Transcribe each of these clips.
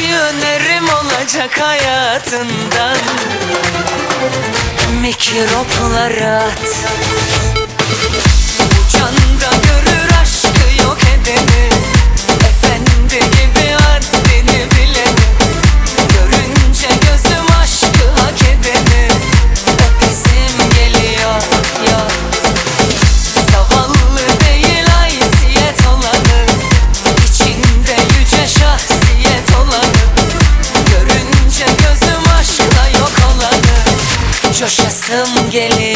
bir önerim olacak hayatından. Mikroplara at. Uçan Yaşasım gelir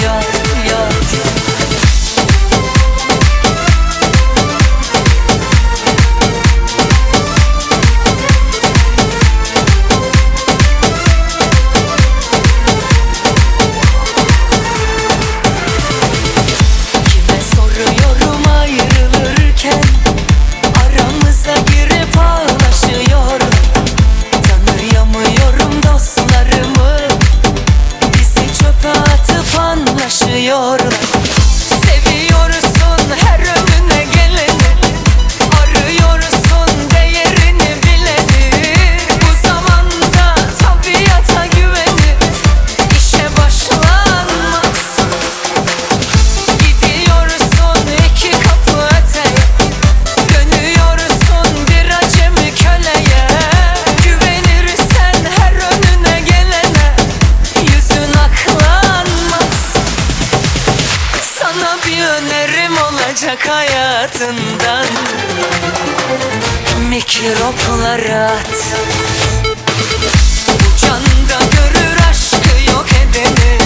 ardından Mikropları at. Ucanda görür aşkı yok edeni.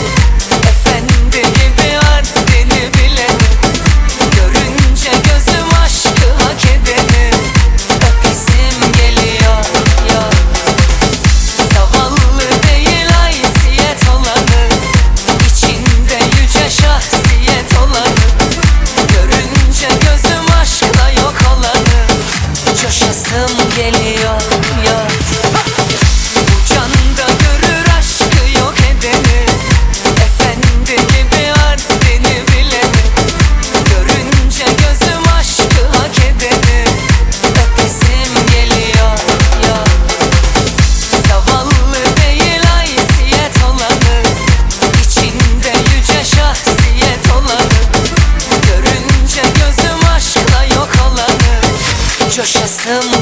Eu Samu